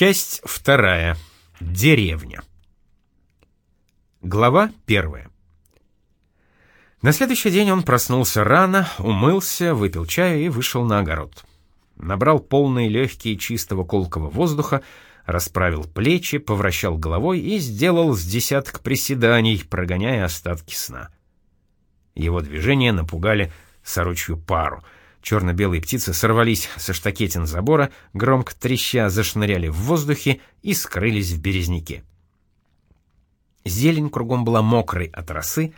Часть вторая. Деревня. Глава первая. На следующий день он проснулся рано, умылся, выпил чаю и вышел на огород. Набрал полные легкие чистого колкого воздуха, расправил плечи, повращал головой и сделал с десяток приседаний, прогоняя остатки сна. Его движения напугали сорочью пару — Черно-белые птицы сорвались со штакетин забора, громко треща зашныряли в воздухе и скрылись в березняке. Зелень кругом была мокрой от росы,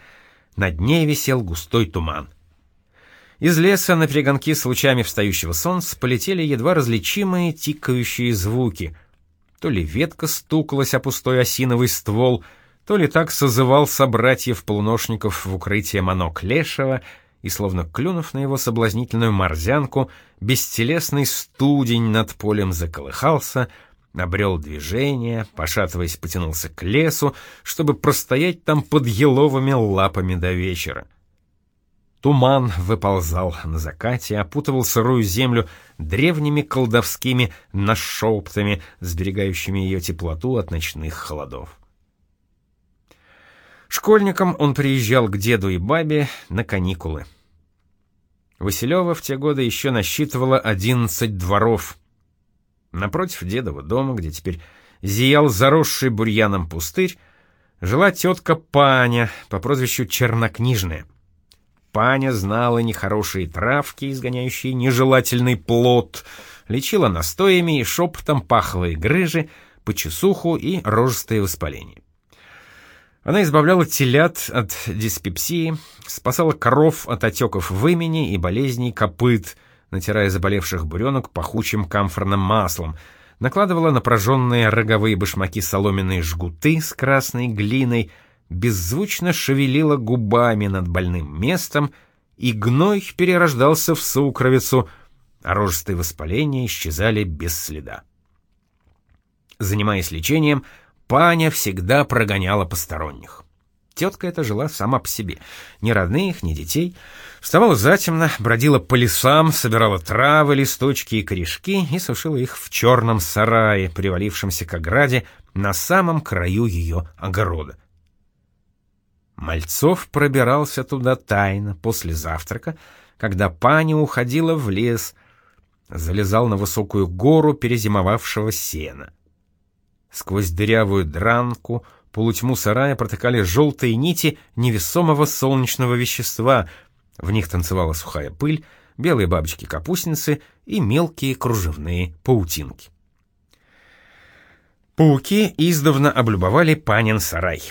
над ней висел густой туман. Из леса на перегонки с лучами встающего солнца полетели едва различимые тикающие звуки. То ли ветка стукалась о пустой осиновый ствол, то ли так созывал собратьев-полуношников в укрытие манок лешего — и, словно клюнув на его соблазнительную морзянку, бестелесный студень над полем заколыхался, обрел движение, пошатываясь, потянулся к лесу, чтобы простоять там под еловыми лапами до вечера. Туман выползал на закате, опутывал сырую землю древними колдовскими нашептами, сберегающими ее теплоту от ночных холодов. Школьником он приезжал к деду и бабе на каникулы. Василева в те годы еще насчитывала 11 дворов. Напротив дедова дома, где теперь зиял заросший бурьяном пустырь, жила тетка Паня по прозвищу Чернокнижная. Паня знала нехорошие травки, изгоняющие нежелательный плод, лечила настоями и шепотом пахлые грыжи, почесуху и рожистое воспаление. Она избавляла телят от диспепсии, спасала коров от отеков вымени и болезней копыт, натирая заболевших буренок пахучим камфорным маслом, накладывала на прожженные роговые башмаки соломенные жгуты с красной глиной, беззвучно шевелила губами над больным местом, и гной перерождался в сукровицу, а рожистые воспаления исчезали без следа. Занимаясь лечением, Паня всегда прогоняла посторонних. Тетка эта жила сама по себе. Ни родных, ни детей. Вставала затемно, бродила по лесам, собирала травы, листочки и корешки и сушила их в черном сарае, привалившемся к ограде, на самом краю ее огорода. Мальцов пробирался туда тайно после завтрака, когда паня уходила в лес, залезал на высокую гору перезимовавшего сена. Сквозь дырявую дранку, полутьму сарая протыкали желтые нити невесомого солнечного вещества. В них танцевала сухая пыль, белые бабочки-капустницы и мелкие кружевные паутинки. Пауки издавна облюбовали панин сарай.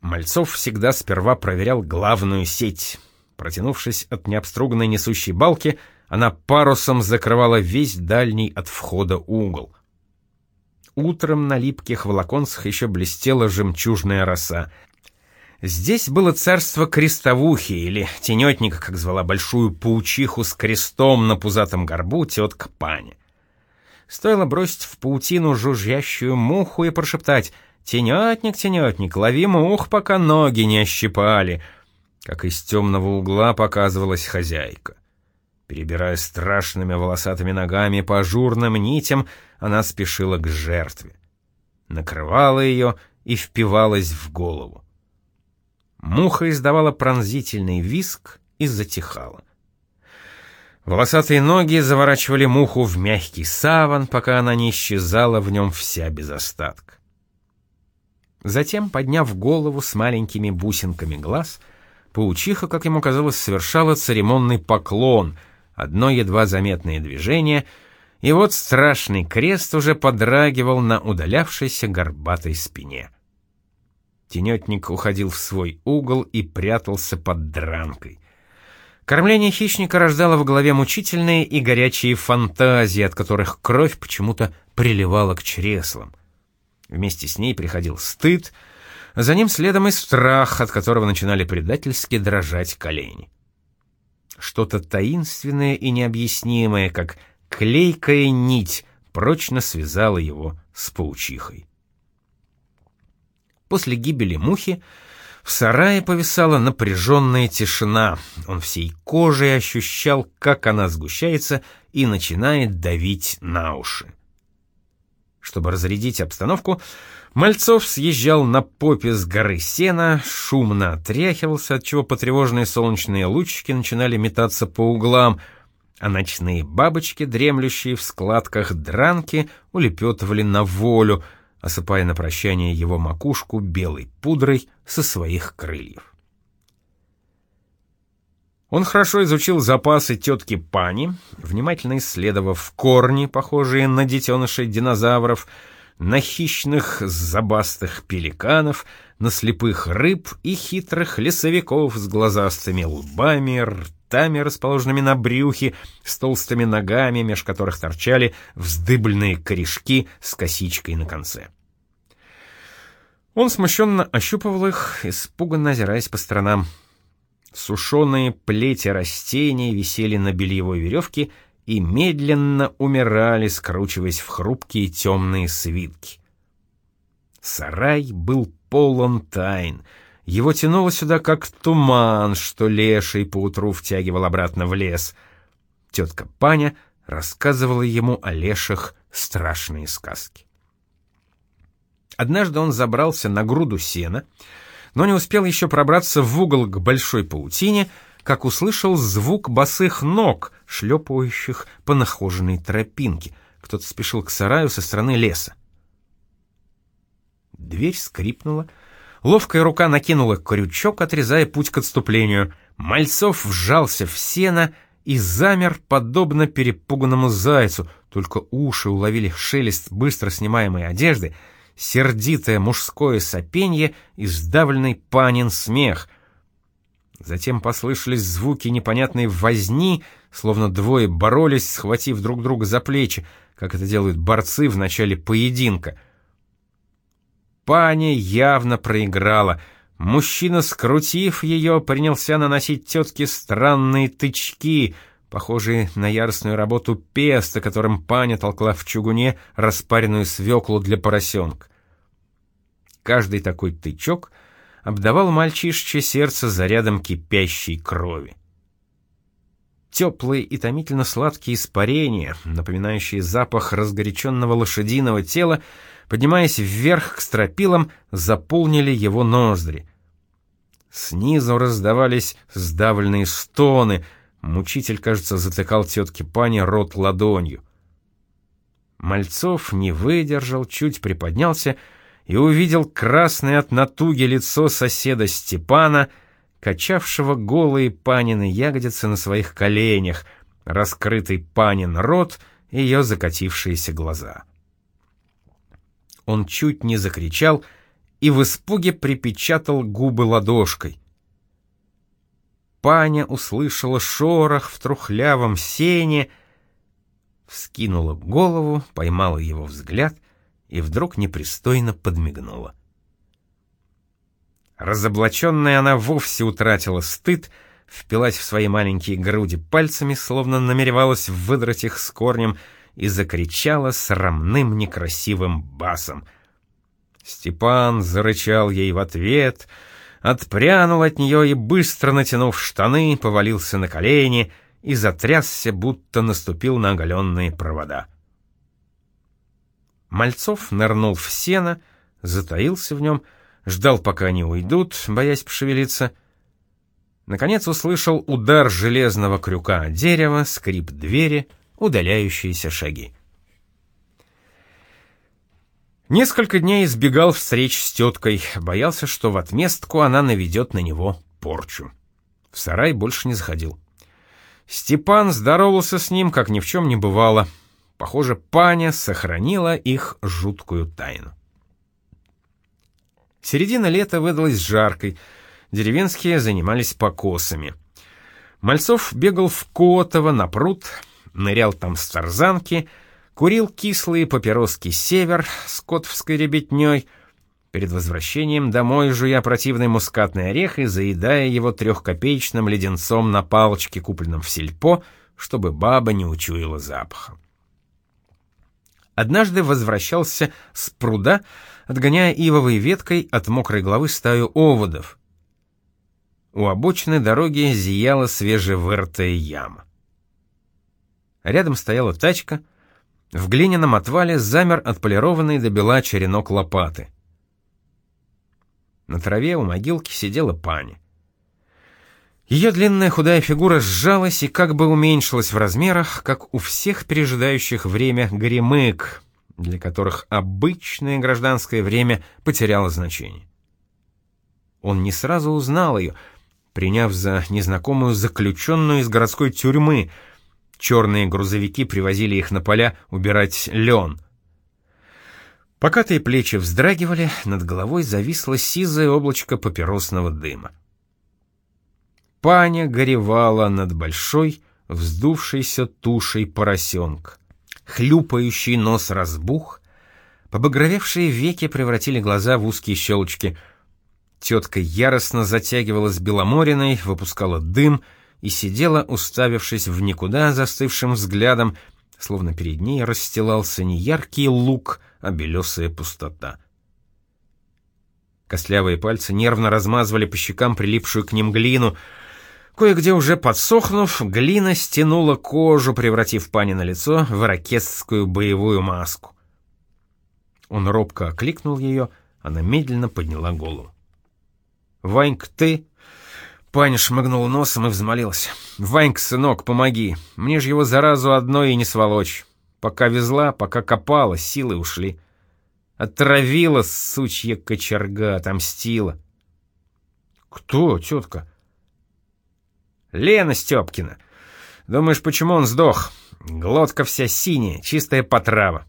Мальцов всегда сперва проверял главную сеть. Протянувшись от необструганной несущей балки, она парусом закрывала весь дальний от входа угол — Утром на липких волоконцах еще блестела жемчужная роса. Здесь было царство крестовухи, или тенетника, как звала большую паучиху с крестом на пузатом горбу тетка Паня. Стоило бросить в паутину жужжащую муху и прошептать «Тенетник, тенетник, лови мух, пока ноги не ощипали», как из темного угла показывалась хозяйка. Перебирая страшными волосатыми ногами по ажурным нитям, она спешила к жертве. Накрывала ее и впивалась в голову. Муха издавала пронзительный виск и затихала. Волосатые ноги заворачивали муху в мягкий саван, пока она не исчезала в нем вся без остатка. Затем, подняв голову с маленькими бусинками глаз, паучиха, как ему казалось, совершала церемонный поклон — одно едва заметное движение, и вот страшный крест уже подрагивал на удалявшейся горбатой спине. Тенетник уходил в свой угол и прятался под дранкой. Кормление хищника рождало в голове мучительные и горячие фантазии, от которых кровь почему-то приливала к чреслам. Вместе с ней приходил стыд, за ним следом и страх, от которого начинали предательски дрожать колени что-то таинственное и необъяснимое, как клейкая нить, прочно связала его с паучихой. После гибели мухи в сарае повисала напряженная тишина. Он всей кожей ощущал, как она сгущается и начинает давить на уши. Чтобы разрядить обстановку, Мальцов съезжал на попе с горы сена, шумно отряхивался, отчего потревоженные солнечные лучики начинали метаться по углам, а ночные бабочки, дремлющие в складках дранки, улепетывали на волю, осыпая на прощание его макушку белой пудрой со своих крыльев. Он хорошо изучил запасы тетки Пани, внимательно исследовав корни, похожие на детенышей динозавров, на хищных забастых пеликанов, на слепых рыб и хитрых лесовиков с глазастыми лбами, ртами, расположенными на брюхе, с толстыми ногами, меж которых торчали вздыбленные корешки с косичкой на конце. Он смущенно ощупывал их, испуганно озираясь по сторонам. Сушеные плети растений висели на бельевой веревке и медленно умирали, скручиваясь в хрупкие темные свитки. Сарай был полон тайн. Его тянуло сюда, как туман, что леший поутру втягивал обратно в лес. Тетка Паня рассказывала ему о лешах страшные сказки. Однажды он забрался на груду сена, но не успел еще пробраться в угол к большой паутине, как услышал звук босых ног, шлепающих по нахоженной тропинке. Кто-то спешил к сараю со стороны леса. Дверь скрипнула. Ловкая рука накинула крючок, отрезая путь к отступлению. Мальцов вжался в сено и замер, подобно перепуганному зайцу, только уши уловили шелест быстро снимаемой одежды — сердитое мужское сопенье и сдавленный панин смех. Затем послышались звуки непонятной возни, словно двое боролись, схватив друг друга за плечи, как это делают борцы в начале поединка. Паня явно проиграла. Мужчина, скрутив ее, принялся наносить тетке странные тычки — похожие на яростную работу песта, которым паня толкла в чугуне распаренную свеклу для поросенка. Каждый такой тычок обдавал мальчишечье сердце зарядом кипящей крови. Теплые и томительно сладкие испарения, напоминающие запах разгоряченного лошадиного тела, поднимаясь вверх к стропилам, заполнили его ноздри. Снизу раздавались сдавленные стоны — Мучитель, кажется, затыкал тетке Пане рот ладонью. Мальцов не выдержал, чуть приподнялся и увидел красное от натуги лицо соседа Степана, качавшего голые Панины ягодицы на своих коленях, раскрытый Панин рот и ее закатившиеся глаза. Он чуть не закричал и в испуге припечатал губы ладошкой. Паня услышала шорох в трухлявом сене, вскинула голову, поймала его взгляд и вдруг непристойно подмигнула. Разоблаченная она вовсе утратила стыд, впилась в свои маленькие груди пальцами, словно намеревалась выдрать их с корнем, и закричала срамным некрасивым басом. Степан зарычал ей в ответ — отпрянул от нее и, быстро натянув штаны, повалился на колени и затрясся, будто наступил на оголенные провода. Мальцов нырнул в сено, затаился в нем, ждал, пока они уйдут, боясь пошевелиться. Наконец услышал удар железного крюка о дерево, скрип двери, удаляющиеся шаги. Несколько дней избегал встреч с теткой, боялся, что в отместку она наведет на него порчу. В сарай больше не заходил. Степан здоровался с ним, как ни в чем не бывало. Похоже, паня сохранила их жуткую тайну. Середина лета выдалась жаркой, деревенские занимались покосами. Мальцов бегал в Котово на пруд, нырял там с тарзанки — Курил кислые папироски «Север» с котовской ребятней, перед возвращением домой жуя противный мускатный орех и заедая его трехкопеечным леденцом на палочке, купленном в сельпо, чтобы баба не учуяла запаха. Однажды возвращался с пруда, отгоняя ивовой веткой от мокрой головы стаю оводов. У обочины дороги зияла свежевыртая яма. Рядом стояла тачка — В глиняном отвале замер отполированный до бела черенок лопаты. На траве у могилки сидела пани. Ее длинная худая фигура сжалась и как бы уменьшилась в размерах, как у всех пережидающих время горемык, для которых обычное гражданское время потеряло значение. Он не сразу узнал ее, приняв за незнакомую заключенную из городской тюрьмы. Черные грузовики привозили их на поля убирать лен. Покатые плечи вздрагивали, над головой зависло сизое облачко папиросного дыма. Паня горевала над большой, вздувшейся тушей поросенка. Хлюпающий нос разбух, побагровевшие веки превратили глаза в узкие щелочки. Тетка яростно затягивалась беломориной, выпускала дым и сидела, уставившись в никуда застывшим взглядом, словно перед ней расстилался не яркий лук, а белесая пустота. Костлявые пальцы нервно размазывали по щекам прилипшую к ним глину — Кое-где уже подсохнув, глина стянула кожу, превратив пани на лицо в ирокесскую боевую маску. Он робко окликнул ее, она медленно подняла голову. «Ванька, ты?» Паня шмыгнула носом и взмолилась. «Ванька, сынок, помоги. Мне же его заразу одной и не сволочь. Пока везла, пока копала, силы ушли. Отравила, сучья кочерга, отомстила». «Кто, тетка?» Лена Степкина. Думаешь, почему он сдох? Глотка вся синяя, чистая потрава.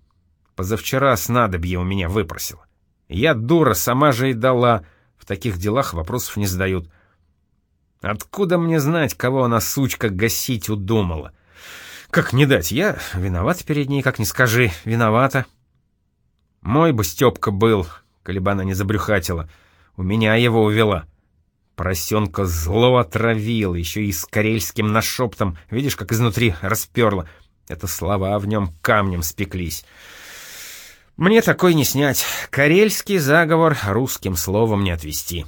Позавчера снадобье у меня выпросила. Я дура, сама же и дала. В таких делах вопросов не задают. Откуда мне знать, кого она, сучка, гасить удумала? Как не дать? Я виноват перед ней, как не скажи. Виновата. Мой бы Степка был, коли бы она не забрюхатила. У меня его увела. Поросенка зло отравил, еще и с карельским нашептом. Видишь, как изнутри расперло. Это слова в нем камнем спеклись. Мне такой не снять. Карельский заговор русским словом не отвести.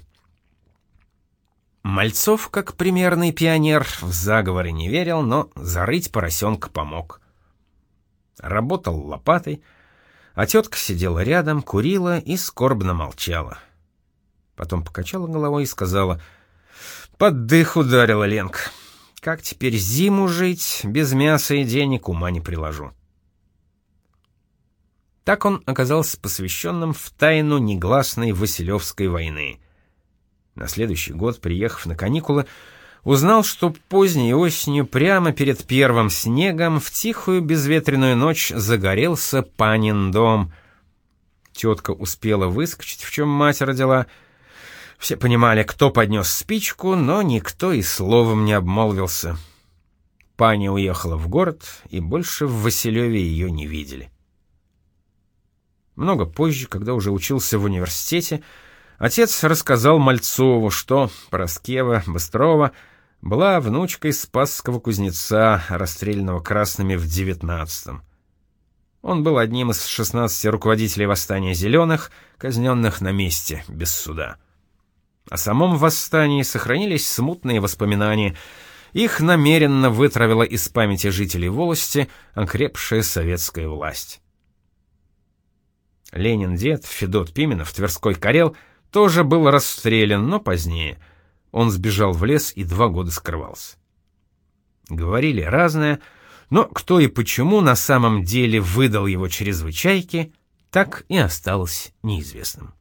Мальцов, как примерный пионер, в заговоры не верил, но зарыть поросенка помог. Работал лопатой, а тетка сидела рядом, курила и скорбно молчала. — Потом покачала головой и сказала, «Под дых ударила Ленка. Как теперь зиму жить, без мяса и денег ума не приложу». Так он оказался посвященным в тайну негласной Василевской войны. На следующий год, приехав на каникулы, узнал, что поздней осенью, прямо перед первым снегом, в тихую безветренную ночь загорелся панин дом. Тетка успела выскочить, в чем мать родила — все понимали, кто поднес спичку, но никто и словом не обмолвился. Паня уехала в город, и больше в Василеве ее не видели. Много позже, когда уже учился в университете, отец рассказал Мальцову, что Пороскева Быстрова была внучкой спасского кузнеца, расстрелянного красными в девятнадцатом. Он был одним из 16 руководителей восстания зеленых, казненных на месте, без суда. О самом восстании сохранились смутные воспоминания. Их намеренно вытравила из памяти жителей волости окрепшая советская власть. Ленин-дед, Федот Пименов, Тверской Карел, тоже был расстрелян, но позднее. Он сбежал в лес и два года скрывался. Говорили разное, но кто и почему на самом деле выдал его чрезвычайке, так и осталось неизвестным.